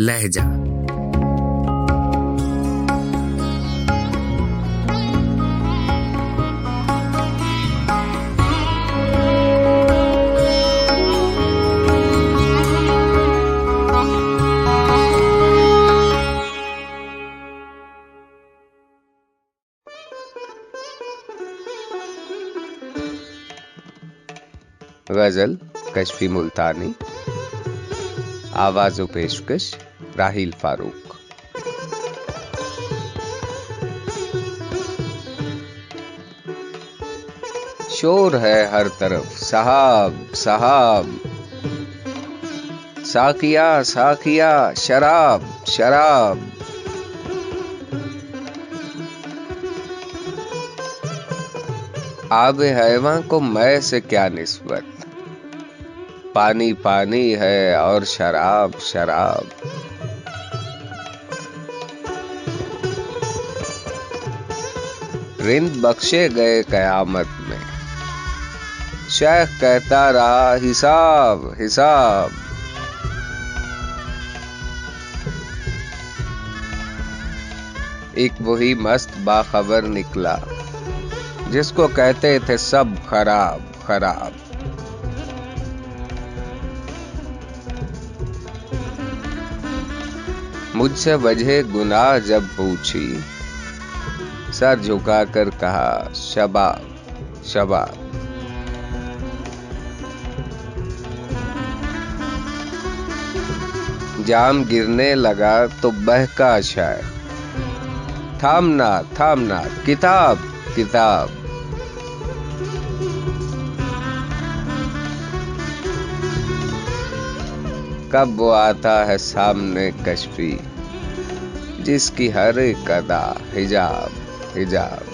لہجہ۔ غزل کشفی ملتانی آواز و پیشکش راہیل فاروق۔ شور ہے ہر طرف، صحاب صحاب۔ ساکیا ساکیا شراب شراب۔ آب حیوان کو میں سے کیا نسبت؟ پانی پانی ہے اور شراب شراب۔ رند بخشے گئے قیامت میں۔ شیخ کہتا رہا، حساب حساب۔ ایک وہی مست باخبر نکلا، جس کو کہتے تھے سب خراب خراب۔ مجھ سے وجہ گناہ جب پوچھی سر جھکا کر کہا شباب شباب جام گرنے لگا تو بہکا شاید۔ تھامنا تھامنا کتاب کتاب۔ کب وہ آتا ہے سامنے کشفی، جس کی ہر ایک ادا حجاب۔ حجاب